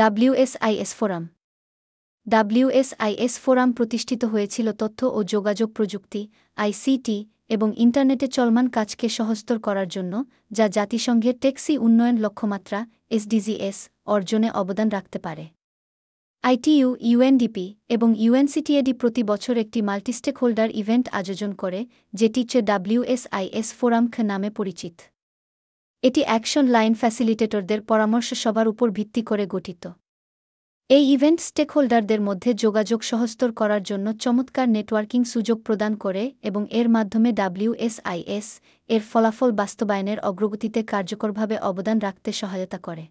WSIS forum. WSIS forum প্রতিষ্ঠিত হয়েছিল তথ্য ও যোগাযোগ প্রযুক্তি আইসিটি এবং ইন্টারনেটে চলমান কাজকে সহজতর করার জন্য, যা জাতিসংঘের টেক্সি উন্নয়ন লক্ষ্যমাত্রা এসডিজিএস অর্জনে অবদান রাখতে পারে। আইটিইউ ইউএনডিপি এবং ইউএনসিটিএডি প্রতি বছর একটি মাল্টিস্টেক হোল্ডার ইভেন্ট আয়োজন করে, যেটি চে ডাব্লিউএসআইএস ফোরাম নামে পরিচিত। এটি অ্যাকশন লাইন ফ্যাসিলিটেটরদের পরামর্শ সবার উপর ভিত্তি করে গঠিত। এই ইভেন্ট স্টেকহোল্ডারদের মধ্যে যোগাযোগ সহস্তর করার জন্য চমৎকার নেটওয়ার্কিং সুযোগ প্রদান করে এবং এর মাধ্যমে ডাব্লিউএসআইএস এর ফলাফল বাস্তবায়নের অগ্রগতিতে কার্যকরভাবে অবদান রাখতে সহায়তা করে।